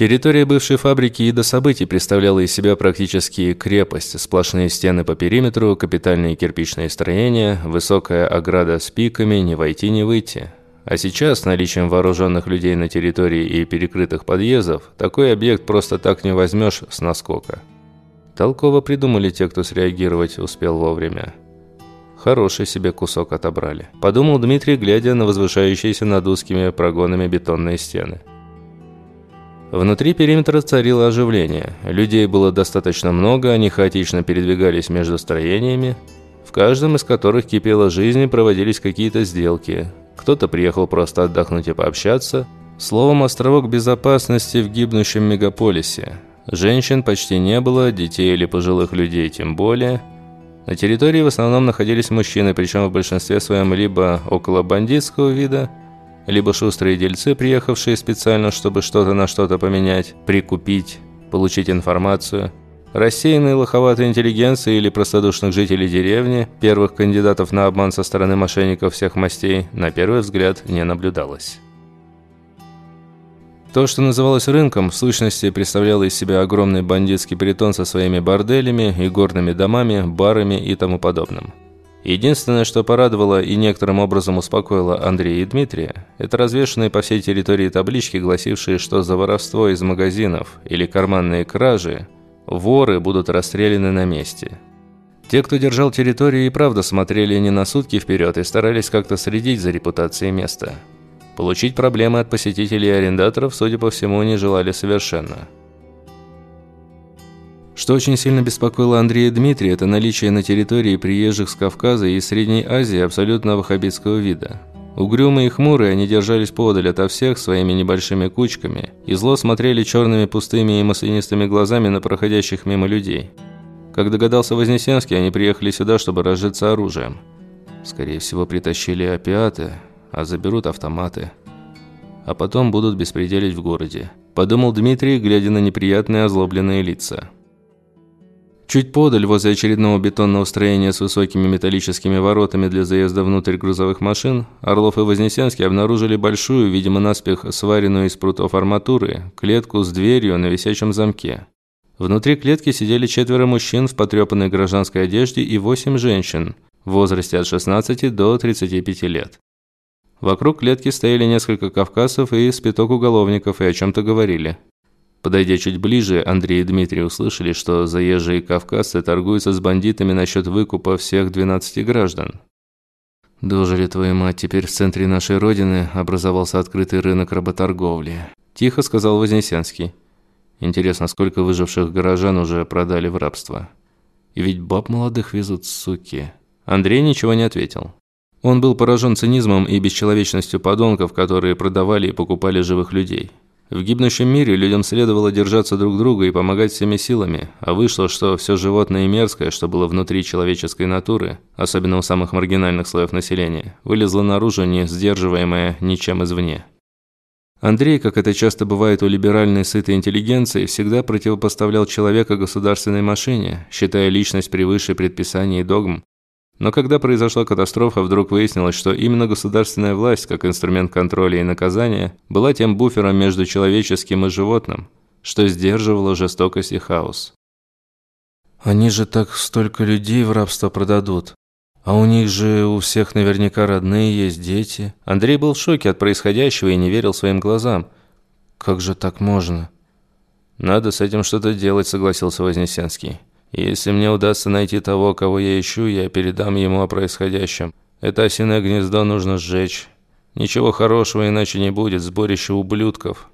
Территория бывшей фабрики и до событий представляла из себя практически крепость. Сплошные стены по периметру, капитальные кирпичные строения, высокая ограда с пиками, не войти, не выйти. А сейчас, с наличием вооруженных людей на территории и перекрытых подъездов, такой объект просто так не возьмешь с наскока. Толково придумали те, кто среагировать успел вовремя. Хороший себе кусок отобрали. Подумал Дмитрий, глядя на возвышающиеся над узкими прогонами бетонные стены. Внутри периметра царило оживление. Людей было достаточно много, они хаотично передвигались между строениями, в каждом из которых кипела жизнь и проводились какие-то сделки. Кто-то приехал просто отдохнуть и пообщаться. Словом, островок безопасности в гибнущем мегаполисе. Женщин почти не было, детей или пожилых людей тем более. На территории в основном находились мужчины, причем в большинстве своем либо около бандитского вида – либо шустрые дельцы, приехавшие специально, чтобы что-то на что-то поменять, прикупить, получить информацию, рассеянные лоховатые интеллигенции или простодушных жителей деревни, первых кандидатов на обман со стороны мошенников всех мастей, на первый взгляд не наблюдалось. То, что называлось рынком, в сущности представляло из себя огромный бандитский притон со своими борделями, игорными домами, барами и тому подобным. Единственное, что порадовало и некоторым образом успокоило Андрея и Дмитрия, это развешенные по всей территории таблички, гласившие, что за воровство из магазинов или карманные кражи воры будут расстреляны на месте. Те, кто держал территорию, и правда смотрели не на сутки вперед и старались как-то следить за репутацией места. Получить проблемы от посетителей и арендаторов, судя по всему, не желали совершенно. Что очень сильно беспокоило Андрея Дмитрия, это наличие на территории приезжих с Кавказа и Средней Азии абсолютно ваххабитского вида. Угрюмые и хмурые, они держались подаль ото всех своими небольшими кучками и зло смотрели черными пустыми и маслянистыми глазами на проходящих мимо людей. Как догадался Вознесенский, они приехали сюда, чтобы разжиться оружием. Скорее всего, притащили опиаты, а заберут автоматы. А потом будут беспределить в городе. Подумал Дмитрий, глядя на неприятные озлобленные лица. Чуть подаль, возле очередного бетонного строения с высокими металлическими воротами для заезда внутрь грузовых машин, Орлов и Вознесенский обнаружили большую, видимо наспех сваренную из прутов арматуры, клетку с дверью на висячем замке. Внутри клетки сидели четверо мужчин в потрепанной гражданской одежде и восемь женщин в возрасте от 16 до 35 лет. Вокруг клетки стояли несколько кавказцев и спиток уголовников и о чем-то говорили. Подойдя чуть ближе, Андрей и Дмитрий услышали, что заезжие кавказцы торгуются с бандитами насчет выкупа всех 12 граждан. «Дожили твою мать, теперь в центре нашей родины образовался открытый рынок работорговли», – тихо сказал Вознесенский. «Интересно, сколько выживших горожан уже продали в рабство? И ведь баб молодых везут, суки». Андрей ничего не ответил. Он был поражен цинизмом и бесчеловечностью подонков, которые продавали и покупали живых людей. В гибнущем мире людям следовало держаться друг друга и помогать всеми силами, а вышло, что все животное и мерзкое, что было внутри человеческой натуры, особенно у самых маргинальных слоев населения, вылезло наружу, не сдерживаемое ничем извне. Андрей, как это часто бывает у либеральной сытой интеллигенции, всегда противопоставлял человека государственной машине, считая личность превыше предписаний и догм, но когда произошла катастрофа, вдруг выяснилось, что именно государственная власть, как инструмент контроля и наказания, была тем буфером между человеческим и животным, что сдерживало жестокость и хаос. «Они же так столько людей в рабство продадут. А у них же у всех наверняка родные есть, дети». Андрей был в шоке от происходящего и не верил своим глазам. «Как же так можно?» «Надо с этим что-то делать», – согласился Вознесенский. Если мне удастся найти того, кого я ищу, я передам ему о происходящем. Это осиное гнездо нужно сжечь. Ничего хорошего иначе не будет, сборище ублюдков.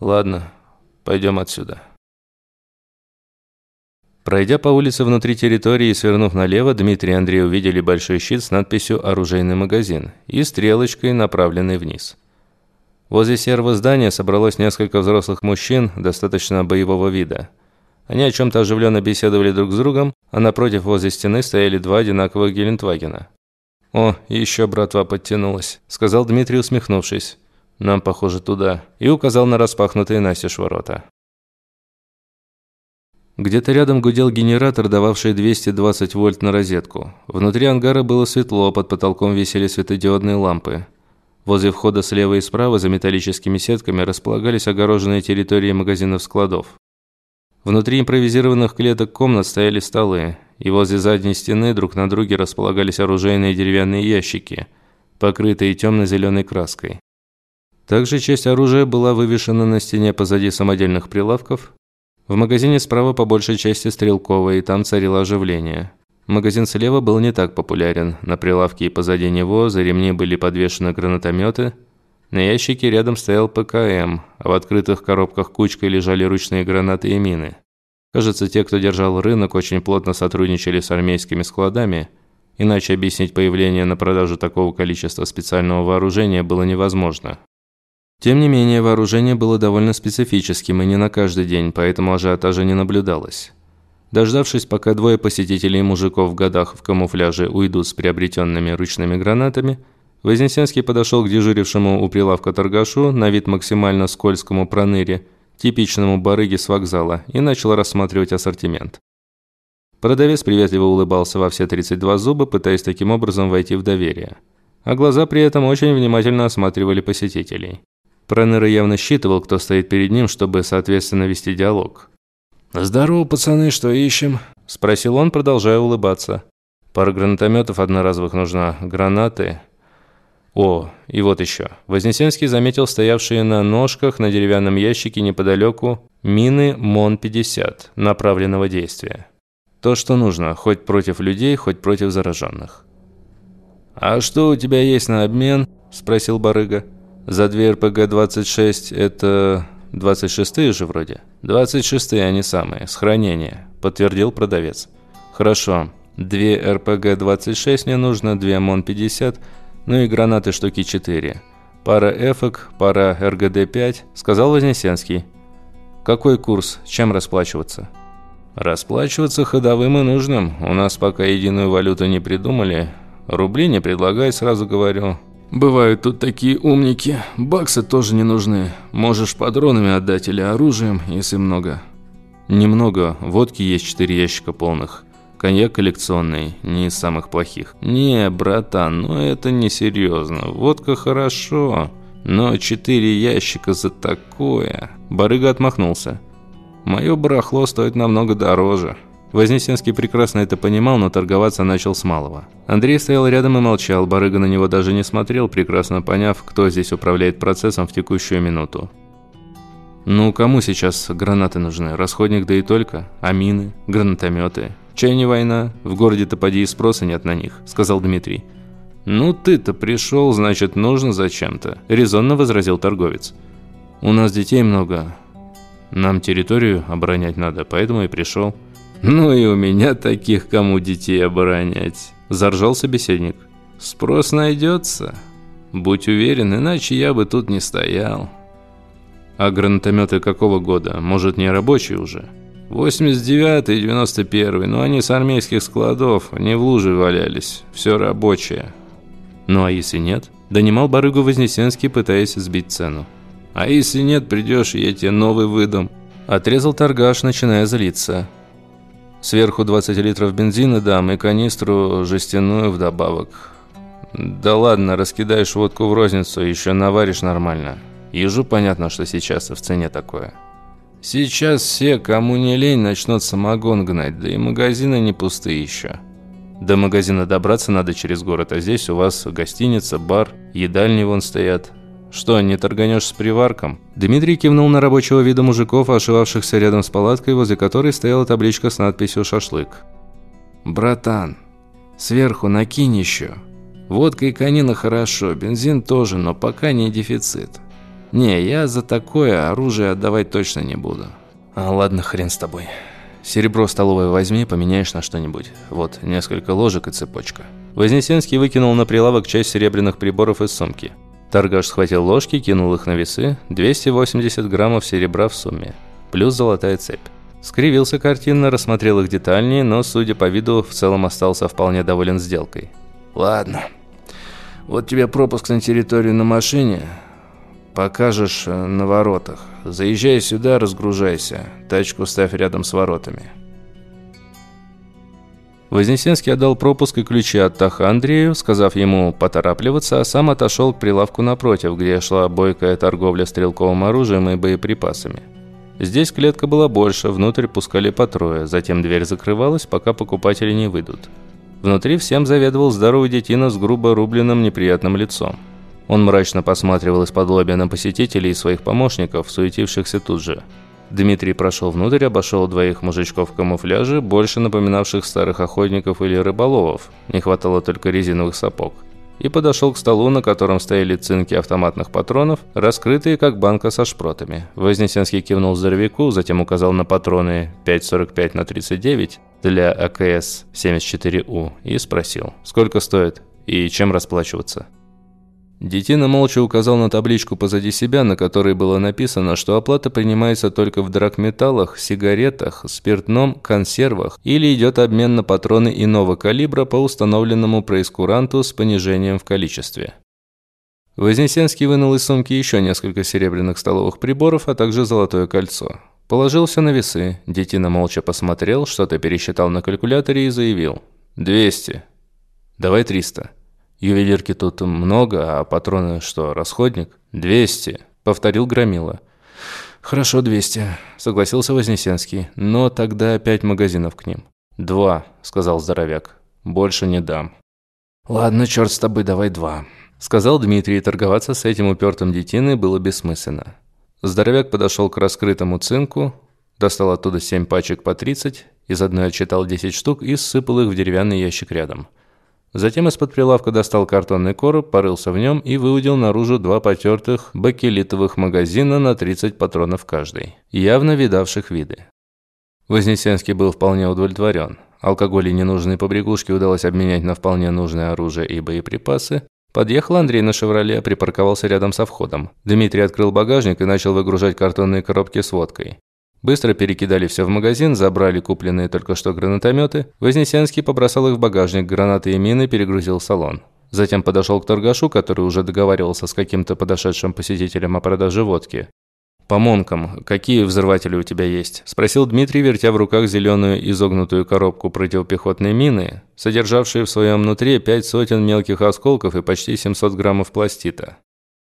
Ладно, пойдем отсюда. Пройдя по улице внутри территории и свернув налево, Дмитрий и Андрей увидели большой щит с надписью «Оружейный магазин» и стрелочкой, направленной вниз. Возле серого здания собралось несколько взрослых мужчин достаточно боевого вида – они о чем-то оживленно беседовали друг с другом, а напротив возле стены стояли два одинаковых Гелендвагена. «О, еще братва подтянулась», – сказал Дмитрий, усмехнувшись. «Нам, похоже, туда», – и указал на распахнутые настежь ворота. Где-то рядом гудел генератор, дававший 220 вольт на розетку. Внутри ангара было светло, под потолком висели светодиодные лампы. Возле входа слева и справа за металлическими сетками располагались огороженные территории магазинов-складов. Внутри импровизированных клеток комнат стояли столы, и возле задней стены друг на друге располагались оружейные деревянные ящики, покрытые темно-зеленой краской. Также часть оружия была вывешена на стене позади самодельных прилавков. В магазине справа по большей части стрелковая, и там царило оживление. Магазин слева был не так популярен. На прилавке и позади него за ремни были подвешены гранатометы. На ящике рядом стоял ПКМ, а в открытых коробках кучкой лежали ручные гранаты и мины. Кажется, те, кто держал рынок, очень плотно сотрудничали с армейскими складами, иначе объяснить появление на продажу такого количества специального вооружения было невозможно. Тем не менее, вооружение было довольно специфическим и не на каждый день, поэтому ажиотажа не наблюдалось. Дождавшись, пока двое посетителей мужиков в годах в камуфляже уйдут с приобретенными ручными гранатами, Вознесенский подошел к дежурившему у прилавка торгашу, на вид максимально скользкому проныре, типичному барыге с вокзала, и начал рассматривать ассортимент. Продавец приветливо улыбался во все 32 зуба, пытаясь таким образом войти в доверие. А глаза при этом очень внимательно осматривали посетителей. Проныра явно считывал, кто стоит перед ним, чтобы, соответственно, вести диалог. «Здорово, пацаны, что ищем?» – спросил он, продолжая улыбаться. «Пара гранатометов одноразовых нужна, гранаты...» «О, и вот еще». Вознесенский заметил стоявшие на ножках на деревянном ящике неподалеку мины МОН-50 направленного действия. То, что нужно, хоть против людей, хоть против зараженных. «А что у тебя есть на обмен?» – спросил барыга. «За две РПГ-26 это 26-е же вроде?» «26-е они самые, с хранения», – подтвердил продавец. «Хорошо. Две РПГ-26 мне нужно, две МОН-50, ну и гранаты штуки 4. Пара эфок, пара РГД-5», – сказал Вознесенский. «Какой курс? Чем расплачиваться?» «Расплачиваться ходовым и нужным. У нас пока единую валюту не придумали. Рубли не предлагай, сразу говорю. Бывают тут такие умники. Баксы тоже не нужны. Можешь патронами отдать или оружием, если много. Немного. Водки есть четыре ящика полных. Коньяк коллекционный, не из самых плохих. Не, братан, ну это не серьезно. Водка хорошо, но четыре ящика за такое. Барыга отмахнулся. Мое барахло стоит намного дороже. Вознесенский прекрасно это понимал, но торговаться начал с малого. Андрей стоял рядом и молчал, барыга на него даже не смотрел, прекрасно поняв, кто здесь управляет процессом в текущую минуту. «Ну, кому сейчас гранаты нужны? Расходник да и только. А мины? Гранатометы? Чай не война? В городе-то и спроса нет на них», – сказал Дмитрий. «Ну, ты-то пришел, значит, нужно зачем-то», – резонно возразил торговец. «У нас детей много. Нам территорию оборонять надо, поэтому и пришел». «Ну и у меня таких, кому детей оборонять», – заржал собеседник. «Спрос найдется. Будь уверен, иначе я бы тут не стоял». «А гранатометы какого года? Может, не рабочие уже?» «89 и 91, но они с армейских складов, не в луже валялись. Все рабочее». «Ну а если нет?» Донимал барыгу Вознесенский, пытаясь сбить цену. «А если нет, придешь, я тебе новый выдам». Отрезал торгаш, начиная злиться. Сверху 20 литров бензина дам и канистру жестяную вдобавок. Да ладно, раскидаешь водку в розницу, еще наваришь нормально. Ежу понятно, что сейчас в цене такое. Сейчас все, кому не лень, начнут самогон гнать, да и магазины не пустые еще. До магазина добраться надо через город, а здесь у вас гостиница, бар, едальни вон стоят. «Что, не торганешь с приварком?» Дмитрий кивнул на рабочего вида мужиков, ошивавшихся рядом с палаткой, возле которой стояла табличка с надписью «Шашлык». «Братан, сверху накинь еще. Водка и конина хорошо, бензин тоже, но пока не дефицит. Не, я за такое оружие отдавать точно не буду». А, «Ладно, хрен с тобой. Серебро столовое возьми, поменяешь на что-нибудь. Вот, несколько ложек и цепочка». Вознесенский выкинул на прилавок часть серебряных приборов из сумки. Торгаш схватил ложки, кинул их на весы. 280 граммов серебра в сумме. Плюс золотая цепь. Скривился картинно, рассмотрел их детальнее, но, судя по виду, в целом остался вполне доволен сделкой. «Ладно. Вот тебе пропуск на территорию на машине. Покажешь э, на воротах. Заезжай сюда, разгружайся. Тачку ставь рядом с воротами». Вознесенский отдал пропуск и ключи от Таха Андрею, сказав ему поторапливаться, а сам отошел к прилавку напротив, где шла бойкая торговля стрелковым оружием и боеприпасами. Здесь клетка была больше, внутрь пускали по трое, затем дверь закрывалась, пока покупатели не выйдут. Внутри всем заведовал здоровый детина с грубо рубленным неприятным лицом. Он мрачно посматривал из-под лобя на посетителей и своих помощников, суетившихся тут же. Дмитрий прошел внутрь, обошел двоих мужичков в камуфляже, больше напоминавших старых охотников или рыболовов, не хватало только резиновых сапог, и подошел к столу, на котором стояли цинки автоматных патронов, раскрытые как банка со шпротами. Вознесенский кивнул здоровяку, затем указал на патроны 5,45 на 39 для АКС-74У и спросил, сколько стоит и чем расплачиваться. Детина молча указал на табличку позади себя, на которой было написано, что оплата принимается только в драгметаллах, сигаретах, спиртном, консервах или идет обмен на патроны иного калибра по установленному проискуранту с понижением в количестве. Вознесенский вынул из сумки еще несколько серебряных столовых приборов, а также золотое кольцо. Положился на весы, Детина молча посмотрел, что-то пересчитал на калькуляторе и заявил. «200. Давай 300». Ювелирки тут много, а патроны что, расходник? Двести, повторил Громила. Хорошо, двести, согласился Вознесенский, но тогда пять магазинов к ним. Два, сказал здоровяк. Больше не дам. Ладно, черт с тобой, давай два. Сказал Дмитрий, и торговаться с этим упертым детиной было бессмысленно. Здоровяк подошел к раскрытому цинку, достал оттуда семь пачек по тридцать, из одной отчитал десять штук и сыпал их в деревянный ящик рядом. Затем из-под прилавка достал картонный короб, порылся в нем и выудил наружу два потертых бакелитовых магазина на 30 патронов каждый, явно видавших виды. Вознесенский был вполне удовлетворен. Алкоголь и ненужные побрякушки удалось обменять на вполне нужное оружие и боеприпасы. Подъехал Андрей на «Шевроле», припарковался рядом со входом. Дмитрий открыл багажник и начал выгружать картонные коробки с водкой. Быстро перекидали все в магазин, забрали купленные только что гранатометы. Вознесенский побросал их в багажник, гранаты и мины перегрузил салон. Затем подошел к торгашу, который уже договаривался с каким-то подошедшим посетителем о продаже водки. «По монкам, какие взрыватели у тебя есть?» – спросил Дмитрий, вертя в руках зеленую изогнутую коробку противопехотной мины, содержавшую в своем внутри пять сотен мелких осколков и почти 700 граммов пластита.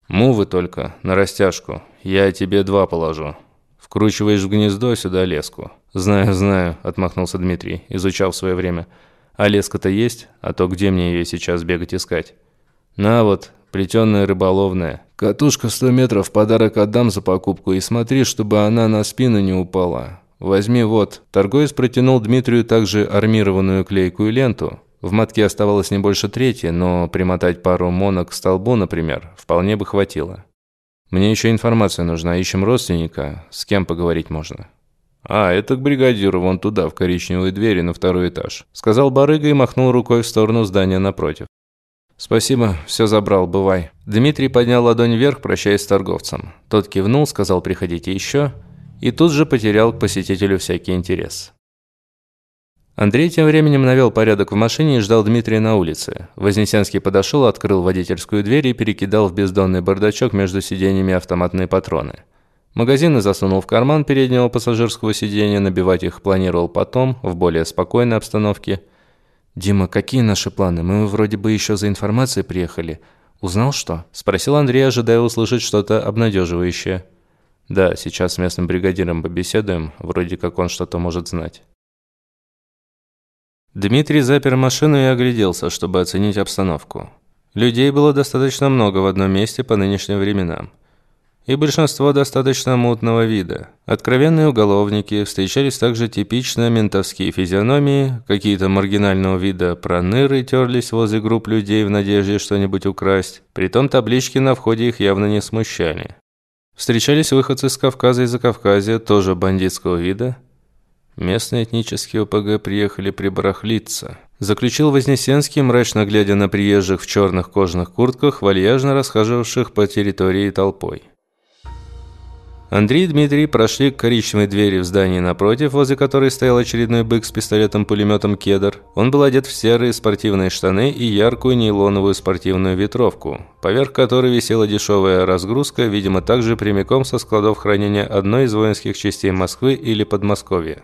«Мувы только, на растяжку. Я тебе два положу. Вкручиваешь в гнездо сюда леску». «Знаю, знаю», – отмахнулся Дмитрий, изучав свое время. «А леска-то есть? А то где мне ее сейчас бегать искать?» «На вот, плетеная рыболовная. Катушка 100 метров, подарок отдам за покупку, и смотри, чтобы она на спину не упала. Возьми вот». Торговец протянул Дмитрию также армированную клейкую ленту. В матке оставалось не больше трети, но примотать пару монок к столбу, например, вполне бы хватило. Мне еще информация нужна, ищем родственника, с кем поговорить можно». «А, это к бригадиру, вон туда, в коричневые двери на второй этаж», сказал барыга и махнул рукой в сторону здания напротив. «Спасибо, все забрал, бывай». Дмитрий поднял ладонь вверх, прощаясь с торговцем. Тот кивнул, сказал «приходите еще», и тут же потерял к посетителю всякий интерес. Андрей тем временем навел порядок в машине и ждал Дмитрия на улице. Вознесенский подошел, открыл водительскую дверь и перекидал в бездонный бардачок между сиденьями автоматные патроны. Магазины засунул в карман переднего пассажирского сиденья, набивать их планировал потом, в более спокойной обстановке. «Дима, какие наши планы? Мы вроде бы еще за информацией приехали. Узнал что?» – спросил Андрей, ожидая услышать что-то обнадеживающее. «Да, сейчас с местным бригадиром побеседуем, вроде как он что-то может знать». Дмитрий запер машину и огляделся, чтобы оценить обстановку. Людей было достаточно много в одном месте по нынешним временам. И большинство достаточно мутного вида. Откровенные уголовники, встречались также типично ментовские физиономии, какие-то маргинального вида проныры терлись возле групп людей в надежде что-нибудь украсть. Притом таблички на входе их явно не смущали. Встречались выходцы с Кавказа и Закавказья, тоже бандитского вида, Местные этнические ОПГ приехали прибарахлиться. Заключил Вознесенский, мрачно глядя на приезжих в черных кожаных куртках, вальяжно расхаживавших по территории толпой. Андрей и Дмитрий прошли к коричневой двери в здании напротив, возле которой стоял очередной бык с пистолетом-пулеметом «Кедр». Он был одет в серые спортивные штаны и яркую нейлоновую спортивную ветровку, поверх которой висела дешевая разгрузка, видимо, также прямиком со складов хранения одной из воинских частей Москвы или Подмосковья.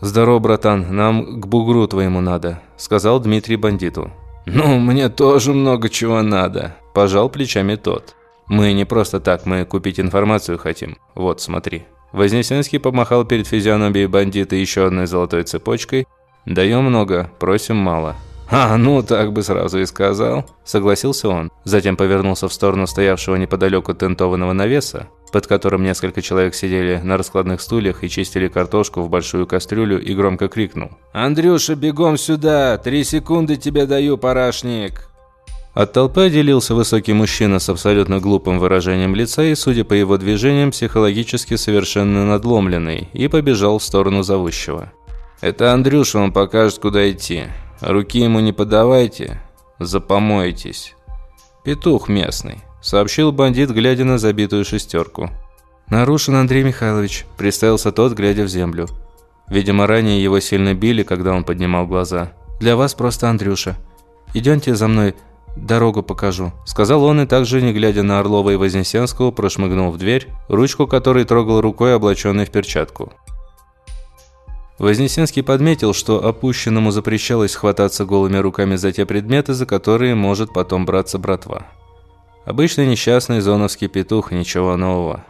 «Здорово, братан, нам к бугру твоему надо», – сказал Дмитрий бандиту. «Ну, мне тоже много чего надо», – пожал плечами тот. «Мы не просто так, мы купить информацию хотим. Вот, смотри». Вознесенский помахал перед физиономией бандита еще одной золотой цепочкой. «Даем много, просим мало». «А, ну так бы сразу и сказал», – согласился он. Затем повернулся в сторону стоявшего неподалеку тентованного навеса, под которым несколько человек сидели на раскладных стульях и чистили картошку в большую кастрюлю и громко крикнул. «Андрюша, бегом сюда! Три секунды тебе даю, парашник!» От толпы отделился высокий мужчина с абсолютно глупым выражением лица и, судя по его движениям, психологически совершенно надломленный, и побежал в сторону зовущего. «Это Андрюша, он покажет, куда идти. Руки ему не подавайте, запомоетесь. Петух местный», – сообщил бандит, глядя на забитую шестерку. «Нарушен Андрей Михайлович», – представился тот, глядя в землю. Видимо, ранее его сильно били, когда он поднимал глаза. «Для вас просто Андрюша. Идемте за мной, дорогу покажу», – сказал он и также, не глядя на Орлова и Вознесенского, прошмыгнул в дверь, ручку которой трогал рукой, облаченной в перчатку. Вознесенский подметил, что опущенному запрещалось хвататься голыми руками за те предметы, за которые может потом браться братва. Обычный несчастный зоновский петух, ничего нового.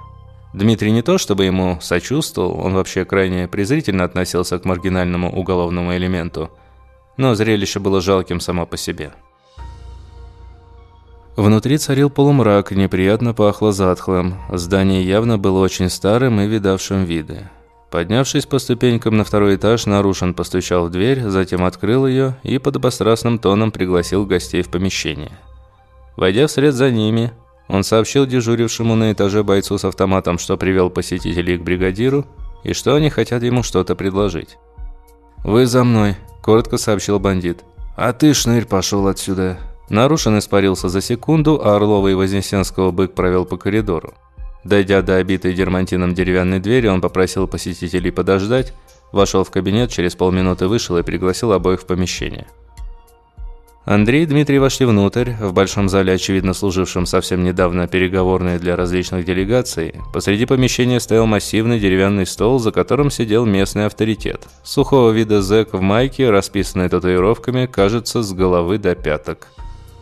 Дмитрий не то чтобы ему сочувствовал, он вообще крайне презрительно относился к маргинальному уголовному элементу, но зрелище было жалким само по себе. Внутри царил полумрак, неприятно пахло затхлым. Здание явно было очень старым и видавшим виды. Поднявшись по ступенькам на второй этаж, Нарушин постучал в дверь, затем открыл ее и под обострастным тоном пригласил гостей в помещение. Войдя вслед за ними, он сообщил дежурившему на этаже бойцу с автоматом, что привел посетителей к бригадиру и что они хотят ему что-то предложить. «Вы за мной», – коротко сообщил бандит. «А ты, шнырь, пошел отсюда», Нарушен испарился за секунду, а Орлова и Вознесенского бык провел по коридору. Дойдя до обитой дермантином деревянной двери, он попросил посетителей подождать, вошел в кабинет, через полминуты вышел и пригласил обоих в помещение. Андрей и Дмитрий вошли внутрь. В большом зале, очевидно служившем совсем недавно переговорной для различных делегаций, посреди помещения стоял массивный деревянный стол, за которым сидел местный авторитет. Сухого вида зэк в майке, расписанной татуировками, кажется, с головы до пяток.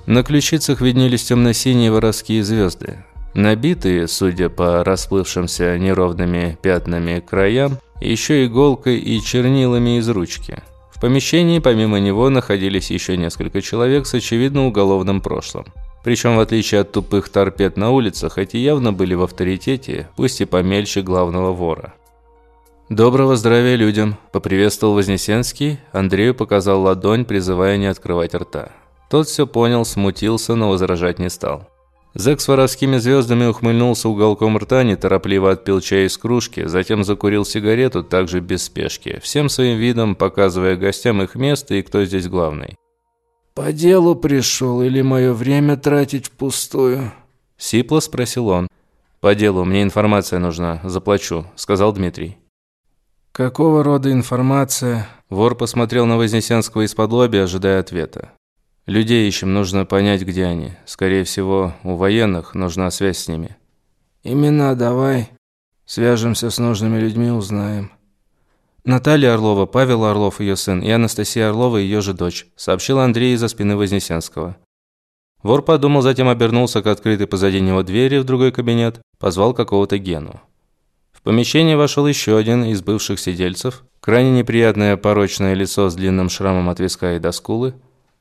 На ключицах виднелись темно-синие воровские звезды. Набитые, судя по расплывшимся неровными пятнами краям, еще иголкой и чернилами из ручки. В помещении помимо него находились еще несколько человек с очевидно уголовным прошлым. Причем, в отличие от тупых торпед на улицах, эти явно были в авторитете, пусть и помельче главного вора. «Доброго здравия людям!» – поприветствовал Вознесенский. Андрею показал ладонь, призывая не открывать рта. Тот все понял, смутился, но возражать не стал. Зэк с воровскими звездами ухмыльнулся уголком рта, неторопливо отпил чай из кружки, затем закурил сигарету, также без спешки, всем своим видом показывая гостям их место и кто здесь главный. «По делу пришел или мое время тратить впустую?» Сипло спросил он. «По делу, мне информация нужна, заплачу», – сказал Дмитрий. «Какого рода информация?» Вор посмотрел на Вознесенского из-под лоби, ожидая ответа. Людей ищем, нужно понять, где они. Скорее всего, у военных нужна связь с ними. Имена давай. Свяжемся с нужными людьми, узнаем. Наталья Орлова, Павел Орлов, ее сын, и Анастасия Орлова, ее же дочь, сообщил Андрей из-за спины Вознесенского. Вор подумал, затем обернулся к открытой позади него двери в другой кабинет, позвал какого-то Гену. В помещение вошел еще один из бывших сидельцев, крайне неприятное порочное лицо с длинным шрамом от виска и до скулы,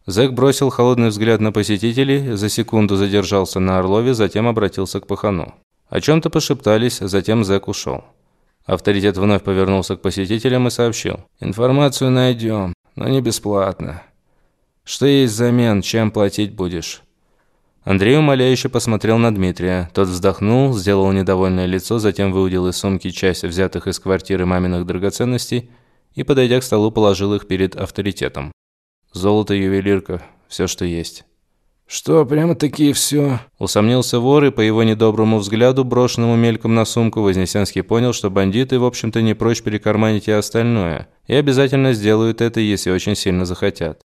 Зэк бросил холодный взгляд на посетителей, за секунду задержался на Орлове, затем обратился к Пахану. О чем-то пошептались, затем Зэк ушел. Авторитет вновь повернулся к посетителям и сообщил. «Информацию найдем, но не бесплатно. Что есть взамен, чем платить будешь?» Андрей умоляюще посмотрел на Дмитрия. Тот вздохнул, сделал недовольное лицо, затем выудил из сумки часть взятых из квартиры маминых драгоценностей и, подойдя к столу, положил их перед авторитетом. Золото, ювелирка, все, что есть. «Что, прямо такие все?» Усомнился вор, и по его недоброму взгляду, брошенному мельком на сумку, Вознесенский понял, что бандиты, в общем-то, не прочь перекарманить и остальное, и обязательно сделают это, если очень сильно захотят.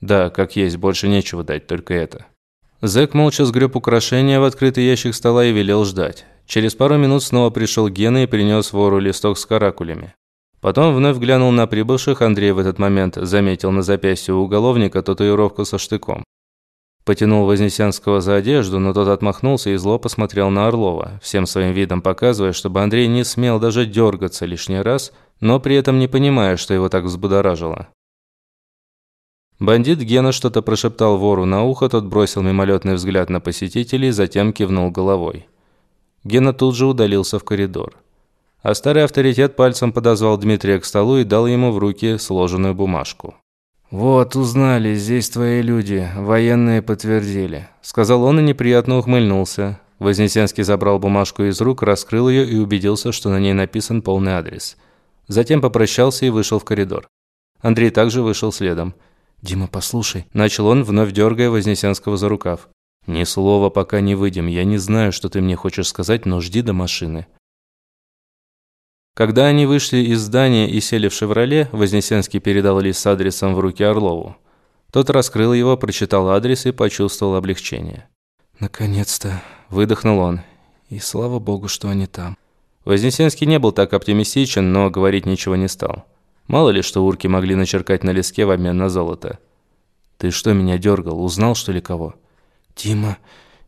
Да, как есть, больше нечего дать, только это. Зэк молча сгреб украшения в открытый ящик стола и велел ждать. Через пару минут снова пришел Гена и принес вору листок с каракулями. Потом вновь глянул на прибывших, Андрей в этот момент заметил на запястье у уголовника татуировку со штыком. Потянул Вознесенского за одежду, но тот отмахнулся и зло посмотрел на Орлова, всем своим видом показывая, чтобы Андрей не смел даже дергаться лишний раз, но при этом не понимая, что его так взбудоражило. Бандит Гена что-то прошептал вору на ухо, тот бросил мимолетный взгляд на посетителей, затем кивнул головой. Гена тут же удалился в коридор. А старый авторитет пальцем подозвал Дмитрия к столу и дал ему в руки сложенную бумажку. «Вот, узнали, здесь твои люди, военные подтвердили», – сказал он и неприятно ухмыльнулся. Вознесенский забрал бумажку из рук, раскрыл ее и убедился, что на ней написан полный адрес. Затем попрощался и вышел в коридор. Андрей также вышел следом. «Дима, послушай», – начал он, вновь дергая Вознесенского за рукав. «Ни слова, пока не выйдем. Я не знаю, что ты мне хочешь сказать, но жди до машины». Когда они вышли из здания и сели в «Шевроле», Вознесенский передал лист с адресом в руки Орлову. Тот раскрыл его, прочитал адрес и почувствовал облегчение. «Наконец-то!» – выдохнул он. «И слава богу, что они там». Вознесенский не был так оптимистичен, но говорить ничего не стал. Мало ли, что урки могли начеркать на леске в обмен на золото. «Ты что меня дергал? Узнал, что ли, кого?» «Дима,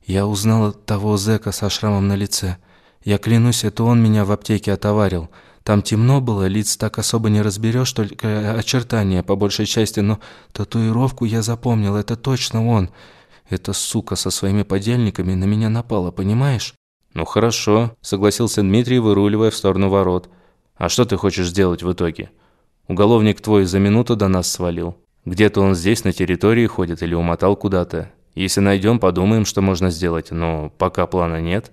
я узнал того зэка со шрамом на лице». Я клянусь, это он меня в аптеке отоварил. Там темно было, лиц так особо не разберешь, только очертания по большей части, но татуировку я запомнил, это точно он. Эта сука со своими подельниками на меня напала, понимаешь? Ну хорошо, согласился Дмитрий, выруливая в сторону ворот. А что ты хочешь сделать в итоге? Уголовник твой за минуту до нас свалил. Где-то он здесь на территории ходит или умотал куда-то. Если найдем, подумаем, что можно сделать, но пока плана нет.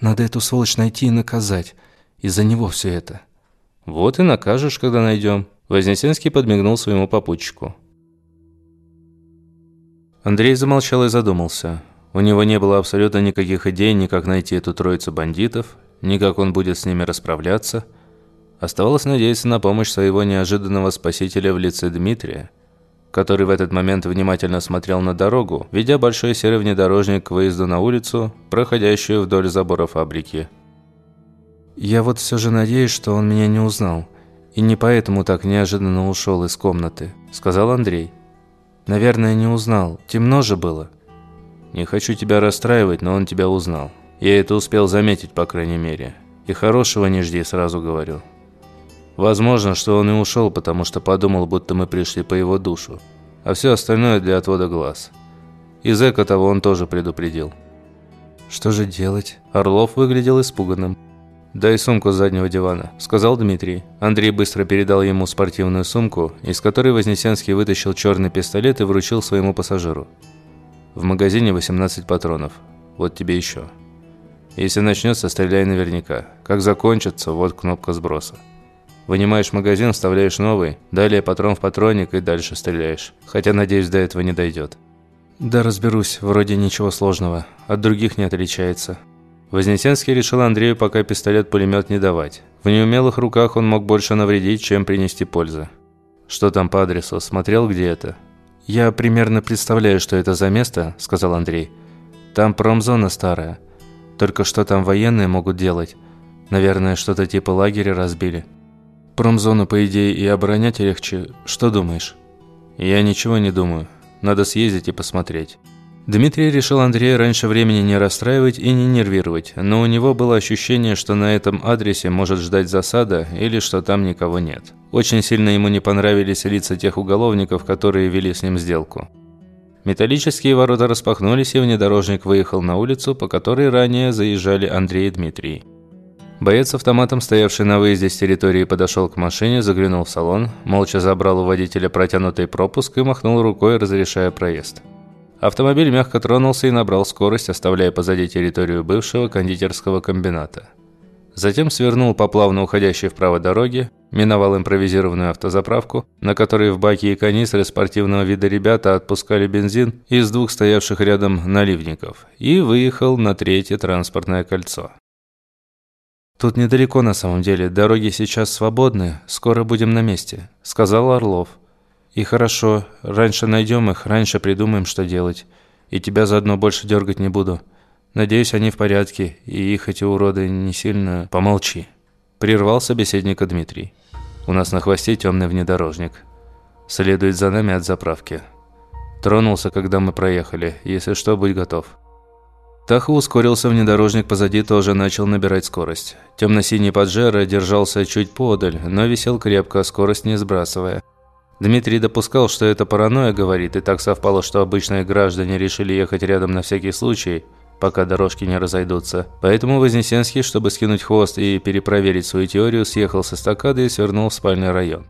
Надо эту сволочь найти и наказать. Из-за него все это». «Вот и накажешь, когда найдем». Вознесенский подмигнул своему попутчику. Андрей замолчал и задумался. У него не было абсолютно никаких идей, ни как найти эту троицу бандитов, ни как он будет с ними расправляться. Оставалось надеяться на помощь своего неожиданного спасителя в лице Дмитрия – который в этот момент внимательно смотрел на дорогу, ведя большой серый внедорожник к выезду на улицу, проходящую вдоль забора фабрики. «Я вот все же надеюсь, что он меня не узнал, и не поэтому так неожиданно ушел из комнаты», – сказал Андрей. «Наверное, не узнал. Темно же было». «Не хочу тебя расстраивать, но он тебя узнал. Я это успел заметить, по крайней мере. И хорошего не жди, сразу говорю». Возможно, что он и ушел, потому что подумал, будто мы пришли по его душу. А все остальное для отвода глаз. И зэка того он тоже предупредил. «Что же делать?» Орлов выглядел испуганным. «Дай сумку с заднего дивана», – сказал Дмитрий. Андрей быстро передал ему спортивную сумку, из которой Вознесенский вытащил черный пистолет и вручил своему пассажиру. «В магазине 18 патронов. Вот тебе еще. Если начнется, стреляй наверняка. Как закончится, вот кнопка сброса». Вынимаешь магазин, вставляешь новый, далее патрон в патронник и дальше стреляешь. Хотя, надеюсь, до этого не дойдет. Да разберусь, вроде ничего сложного. От других не отличается. Вознесенский решил Андрею пока пистолет-пулемет не давать. В неумелых руках он мог больше навредить, чем принести пользы. «Что там по адресу? Смотрел, где это?» «Я примерно представляю, что это за место», – сказал Андрей. «Там промзона старая. Только что там военные могут делать? Наверное, что-то типа лагеря разбили». Промзону, по идее, и оборонять легче. Что думаешь? Я ничего не думаю. Надо съездить и посмотреть. Дмитрий решил Андрея раньше времени не расстраивать и не нервировать, но у него было ощущение, что на этом адресе может ждать засада или что там никого нет. Очень сильно ему не понравились лица тех уголовников, которые вели с ним сделку. Металлические ворота распахнулись, и внедорожник выехал на улицу, по которой ранее заезжали Андрей и Дмитрий. Боец с автоматом, стоявший на выезде с территории, подошел к машине, заглянул в салон, молча забрал у водителя протянутый пропуск и махнул рукой, разрешая проезд. Автомобиль мягко тронулся и набрал скорость, оставляя позади территорию бывшего кондитерского комбината. Затем свернул по плавно уходящей вправо дороге, миновал импровизированную автозаправку, на которой в баке и канистры спортивного вида ребята отпускали бензин из двух стоявших рядом наливников, и выехал на третье транспортное кольцо. «Тут недалеко на самом деле, дороги сейчас свободны, скоро будем на месте», – сказал Орлов. «И хорошо, раньше найдем их, раньше придумаем, что делать. И тебя заодно больше дергать не буду. Надеюсь, они в порядке, и их эти уроды не сильно...» «Помолчи», – прервал собеседника Дмитрий. У нас на хвосте темный внедорожник. Следует за нами от заправки. Тронулся, когда мы проехали. Если что, будь готов. Тахо ускорился, внедорожник позади тоже начал набирать скорость. Темно-синий Паджеро держался чуть подаль, но висел крепко, скорость не сбрасывая. Дмитрий допускал, что это паранойя говорит, и так совпало, что обычные граждане решили ехать рядом на всякий случай, пока дорожки не разойдутся. Поэтому Вознесенский, чтобы скинуть хвост и перепроверить свою теорию, съехал с эстакады и свернул в спальный район.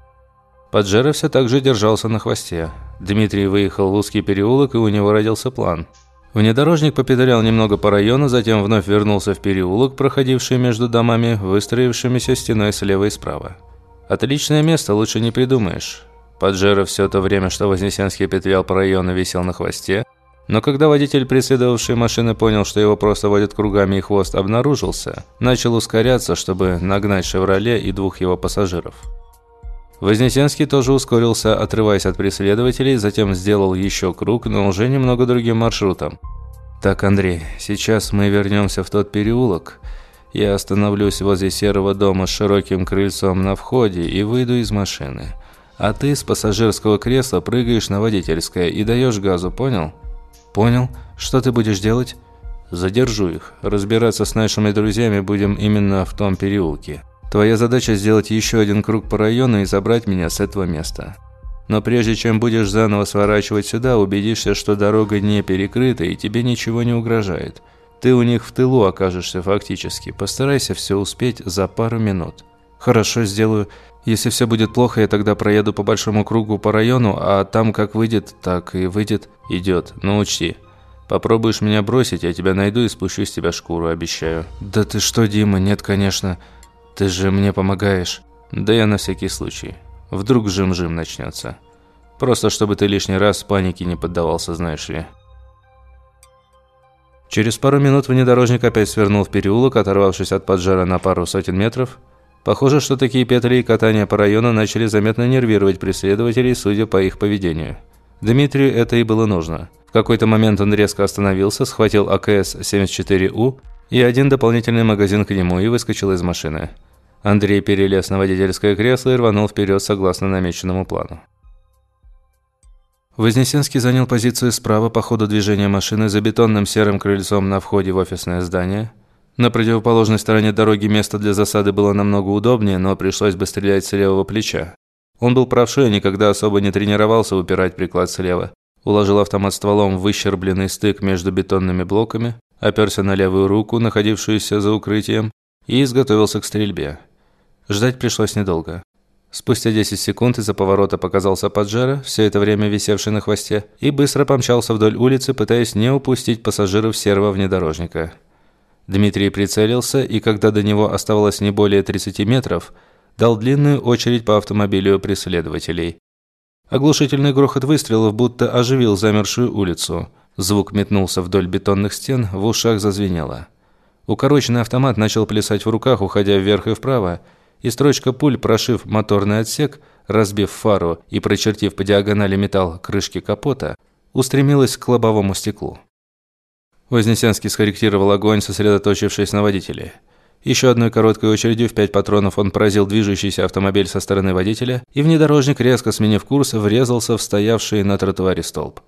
Паджеро все так же держался на хвосте. Дмитрий выехал в узкий переулок, и у него родился план – Внедорожник попедалял немного по району, затем вновь вернулся в переулок, проходивший между домами, выстроившимися стеной слева и справа. Отличное место, лучше не придумаешь. Поджера все то время, что Вознесенский петлял по району, висел на хвосте. Но когда водитель преследовавшей машины понял, что его просто водят кругами и хвост обнаружился, начал ускоряться, чтобы нагнать «Шевроле» и двух его пассажиров. Вознесенский тоже ускорился, отрываясь от преследователей, затем сделал еще круг, но уже немного другим маршрутом. «Так, Андрей, сейчас мы вернемся в тот переулок. Я остановлюсь возле серого дома с широким крыльцом на входе и выйду из машины. А ты с пассажирского кресла прыгаешь на водительское и даешь газу, понял?» «Понял. Что ты будешь делать?» «Задержу их. Разбираться с нашими друзьями будем именно в том переулке». Твоя задача сделать еще один круг по району и забрать меня с этого места. Но прежде чем будешь заново сворачивать сюда, убедишься, что дорога не перекрыта и тебе ничего не угрожает. Ты у них в тылу окажешься фактически. Постарайся все успеть за пару минут. Хорошо, сделаю. Если все будет плохо, я тогда проеду по большому кругу по району, а там как выйдет, так и выйдет. Идет. Но учти. Попробуешь меня бросить, я тебя найду и спущу с тебя шкуру, обещаю. Да ты что, Дима, нет, конечно. «Ты же мне помогаешь». «Да я на всякий случай. Вдруг жим-жим начнется. Просто чтобы ты лишний раз панике не поддавался, знаешь ли». Через пару минут внедорожник опять свернул в переулок, оторвавшись от поджара на пару сотен метров. Похоже, что такие петли и катания по району начали заметно нервировать преследователей, судя по их поведению. Дмитрию это и было нужно. В какой-то момент он резко остановился, схватил АКС-74У и один дополнительный магазин к нему и выскочил из машины. Андрей перелез на водительское кресло и рванул вперед согласно намеченному плану. Вознесенский занял позицию справа по ходу движения машины за бетонным серым крыльцом на входе в офисное здание. На противоположной стороне дороги место для засады было намного удобнее, но пришлось бы стрелять с левого плеча. Он был правшой и никогда особо не тренировался упирать приклад слева. Уложил автомат стволом в выщербленный стык между бетонными блоками, оперся на левую руку, находившуюся за укрытием, и изготовился к стрельбе. Ждать пришлось недолго. Спустя 10 секунд из-за поворота показался Паджеро, все это время висевший на хвосте, и быстро помчался вдоль улицы, пытаясь не упустить пассажиров серого внедорожника. Дмитрий прицелился, и когда до него оставалось не более 30 метров, дал длинную очередь по автомобилю преследователей. Оглушительный грохот выстрелов будто оживил замершую улицу. Звук метнулся вдоль бетонных стен, в ушах зазвенело. Укороченный автомат начал плясать в руках, уходя вверх и вправо, и строчка пуль, прошив моторный отсек, разбив фару и прочертив по диагонали металл крышки капота, устремилась к лобовому стеклу. Вознесенский скорректировал огонь, сосредоточившись на водителе. Еще одной короткой очередью в пять патронов он поразил движущийся автомобиль со стороны водителя, и внедорожник, резко сменив курс, врезался в стоявший на тротуаре столб.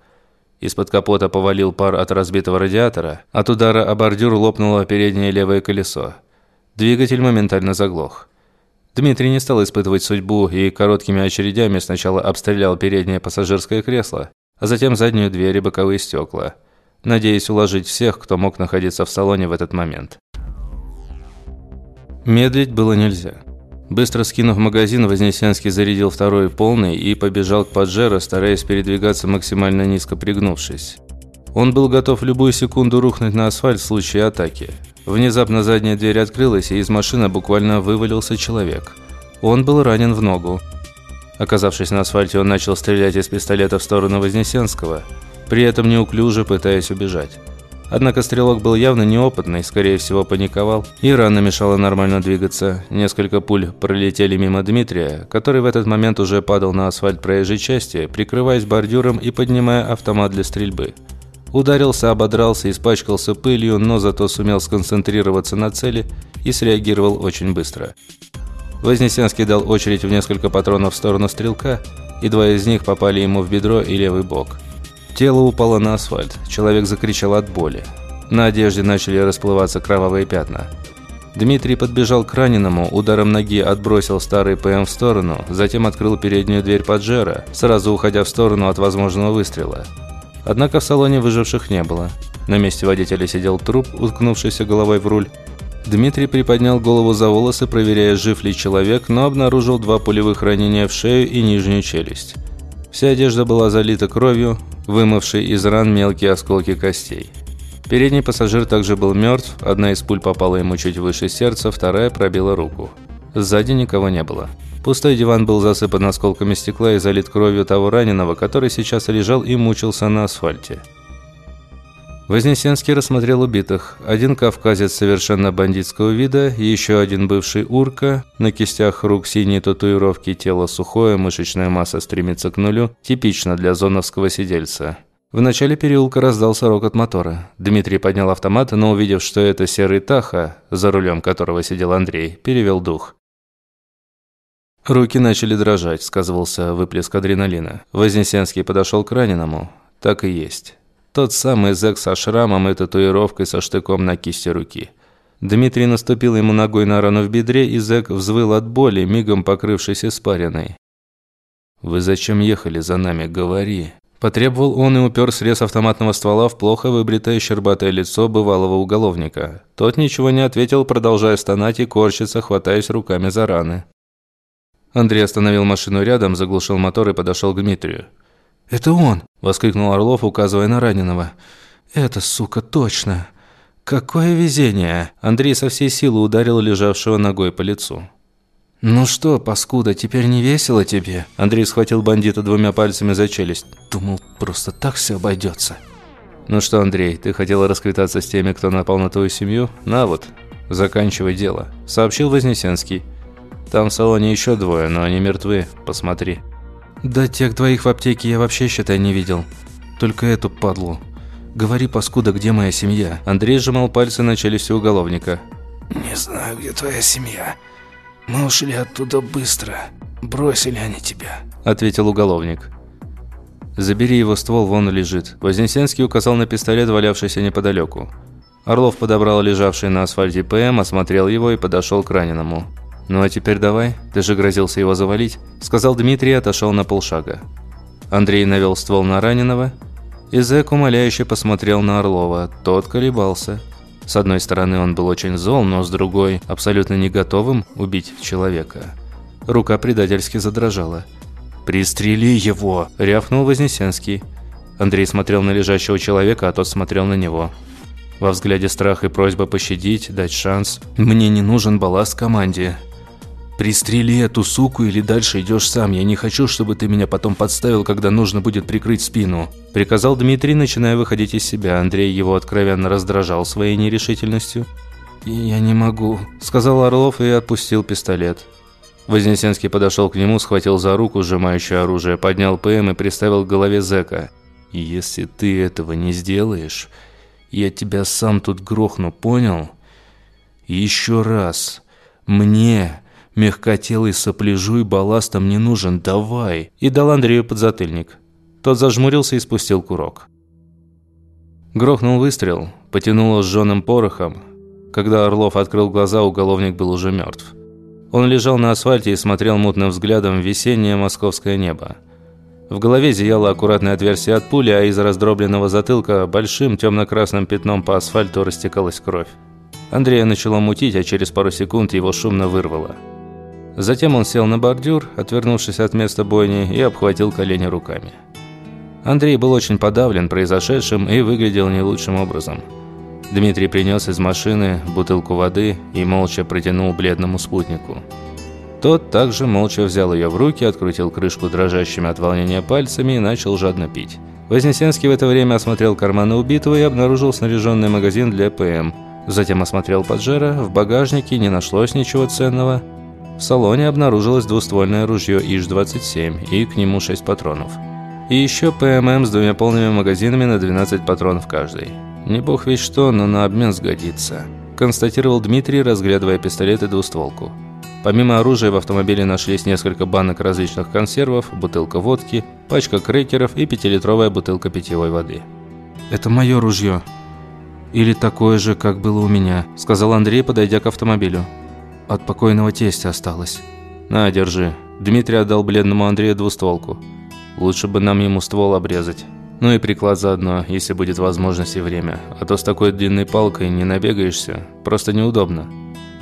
Из-под капота повалил пар от разбитого радиатора, от удара о бордюр лопнуло переднее левое колесо. Двигатель моментально заглох. Дмитрий не стал испытывать судьбу и короткими очередями сначала обстрелял переднее пассажирское кресло, а затем заднюю дверь и боковые стекла, надеясь уложить всех, кто мог находиться в салоне в этот момент. Медлить было нельзя. Быстро скинув магазин, Вознесенский зарядил второй полный и побежал к Паджеро, стараясь передвигаться максимально низко пригнувшись. Он был готов любую секунду рухнуть на асфальт в случае атаки – Внезапно задняя дверь открылась, и из машины буквально вывалился человек. Он был ранен в ногу. Оказавшись на асфальте, он начал стрелять из пистолета в сторону Вознесенского, при этом неуклюже пытаясь убежать. Однако стрелок был явно неопытный, скорее всего паниковал, и рано мешало нормально двигаться. Несколько пуль пролетели мимо Дмитрия, который в этот момент уже падал на асфальт проезжей части, прикрываясь бордюром и поднимая автомат для стрельбы. Ударился, ободрался, испачкался пылью, но зато сумел сконцентрироваться на цели и среагировал очень быстро. Вознесенский дал очередь в несколько патронов в сторону стрелка, и два из них попали ему в бедро и левый бок. Тело упало на асфальт, человек закричал от боли. На одежде начали расплываться кровавые пятна. Дмитрий подбежал к раненому, ударом ноги отбросил старый ПМ в сторону, затем открыл переднюю дверь Паджеро, сразу уходя в сторону от возможного выстрела. Однако в салоне выживших не было. На месте водителя сидел труп, уткнувшийся головой в руль. Дмитрий приподнял голову за волосы, проверяя, жив ли человек, но обнаружил два пулевых ранения в шею и нижнюю челюсть. Вся одежда была залита кровью, вымывшей из ран мелкие осколки костей. Передний пассажир также был мертв, одна из пуль попала ему чуть выше сердца, вторая пробила руку. Сзади никого не было. Пустой диван был засыпан осколками стекла и залит кровью того раненого, который сейчас лежал и мучился на асфальте. Вознесенский рассмотрел убитых. Один кавказец совершенно бандитского вида, еще один бывший урка, на кистях рук синие татуировки, тело сухое, мышечная масса стремится к нулю, типично для зоновского сидельца. В начале переулка раздался рокот мотора. Дмитрий поднял автомат, но увидев, что это серый Таха, за рулем которого сидел Андрей, перевел дух. Руки начали дрожать, сказывался выплеск адреналина. Вознесенский подошел к раненому. Так и есть. Тот самый зэк со шрамом и татуировкой со штыком на кисти руки. Дмитрий наступил ему ногой на рану в бедре, и зэк взвыл от боли, мигом покрывшись испариной. «Вы зачем ехали за нами? Говори!» Потребовал он и упер срез автоматного ствола в плохо выбритое щербатое лицо бывалого уголовника. Тот ничего не ответил, продолжая стонать и корчиться, хватаясь руками за раны. Андрей остановил машину рядом, заглушил мотор и подошел к Дмитрию. «Это он!» – воскликнул Орлов, указывая на раненого. «Это, сука, точно! Какое везение!» Андрей со всей силы ударил лежавшего ногой по лицу. «Ну что, паскуда, теперь не весело тебе?» Андрей схватил бандита двумя пальцами за челюсть. «Думал, просто так все обойдется. «Ну что, Андрей, ты хотел расквитаться с теми, кто напал на твою семью? На вот, заканчивай дело», – сообщил Вознесенский. «Там в салоне еще двое, но они мертвы. Посмотри». «Да тех двоих в аптеке я вообще, считай, не видел. Только эту падлу. Говори, паскуда, где моя семья?» Андрей сжимал пальцы на челюсти уголовника. «Не знаю, где твоя семья. Мы ушли оттуда быстро. Бросили они тебя», – ответил уголовник. «Забери его ствол, вон лежит». Вознесенский указал на пистолет, валявшийся неподалеку. Орлов подобрал лежавший на асфальте ПМ, осмотрел его и подошел к раненому. «Ну а теперь давай, ты же грозился его завалить», – сказал Дмитрий и отошел на полшага. Андрей навел ствол на раненого, и зэк умоляюще посмотрел на Орлова. Тот колебался. С одной стороны, он был очень зол, но с другой – абсолютно не готовым убить человека. Рука предательски задрожала. «Пристрели его!» – рявкнул Вознесенский. Андрей смотрел на лежащего человека, а тот смотрел на него. Во взгляде страх и просьба пощадить, дать шанс. «Мне не нужен балласт команде. «Пристрели эту суку или дальше идешь сам. Я не хочу, чтобы ты меня потом подставил, когда нужно будет прикрыть спину», – приказал Дмитрий, начиная выходить из себя. Андрей его откровенно раздражал своей нерешительностью. «Я не могу», – сказал Орлов и отпустил пистолет. Вознесенский подошел к нему, схватил за руку, сжимающую оружие, поднял ПМ и приставил к голове зэка. «Если ты этого не сделаешь, я тебя сам тут грохну, понял? еще раз. Мне Мягкотелый сопляжуй балластом не нужен, давай!» И дал Андрею подзатыльник. Тот зажмурился и спустил курок. Грохнул выстрел, потянуло сжёным порохом. Когда Орлов открыл глаза, уголовник был уже мертв. Он лежал на асфальте и смотрел мутным взглядом в весеннее московское небо. В голове зияло аккуратное отверстие от пули, а из раздробленного затылка большим темно-красным пятном по асфальту растекалась кровь. Андрея начало мутить, а через пару секунд его шумно вырвало. Затем он сел на бордюр, отвернувшись от места бойни, и обхватил колени руками. Андрей был очень подавлен произошедшим и выглядел не лучшим образом. Дмитрий принес из машины бутылку воды и молча протянул бледному спутнику. Тот также молча взял ее в руки, открутил крышку дрожащими от волнения пальцами и начал жадно пить. Вознесенский в это время осмотрел карманы убитого и обнаружил снаряженный магазин для ПМ. Затем осмотрел Паджеро, в багажнике не нашлось ничего ценного – в салоне обнаружилось двуствольное ружье ИЖ-27 и к нему 6 патронов. И еще ПММ с двумя полными магазинами на 12 патронов каждый. Не бог весь что, но на обмен сгодится, констатировал Дмитрий, разглядывая пистолет и двустволку. Помимо оружия в автомобиле нашлись несколько банок различных консервов, бутылка водки, пачка крекеров и пятилитровая бутылка питьевой воды. «Это мое ружье. Или такое же, как было у меня», – сказал Андрей, подойдя к автомобилю. «От покойного тестя осталось». «На, держи». Дмитрий отдал бледному Андрею двустволку. «Лучше бы нам ему ствол обрезать». Ну и приклад заодно, если будет возможность и время. А то с такой длинной палкой не набегаешься. Просто неудобно.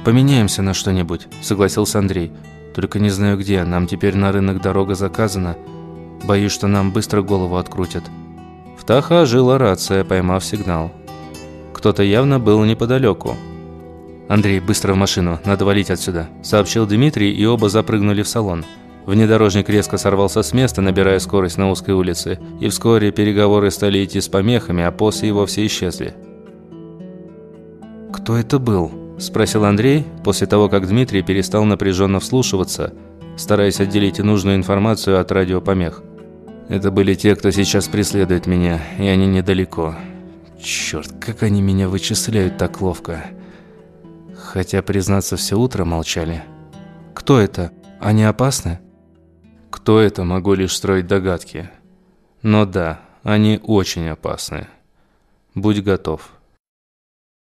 «Поменяемся на что-нибудь», – согласился Андрей. «Только не знаю где. Нам теперь на рынок дорога заказана. Боюсь, что нам быстро голову открутят». В Таха жила рация, поймав сигнал. Кто-то явно был неподалеку. «Андрей, быстро в машину. Надо валить отсюда», – сообщил Дмитрий, и оба запрыгнули в салон. Внедорожник резко сорвался с места, набирая скорость на узкой улице, и вскоре переговоры стали идти с помехами, а после и вовсе исчезли. «Кто это был?» – спросил Андрей, после того, как Дмитрий перестал напряженно вслушиваться, стараясь отделить нужную информацию от радиопомех. «Это были те, кто сейчас преследует меня, и они недалеко. Черт, как они меня вычисляют так ловко. Хотя, признаться, все утро молчали». «Кто это? Они опасны?» Кто это, могу лишь строить догадки. Но да, они очень опасны. Будь готов.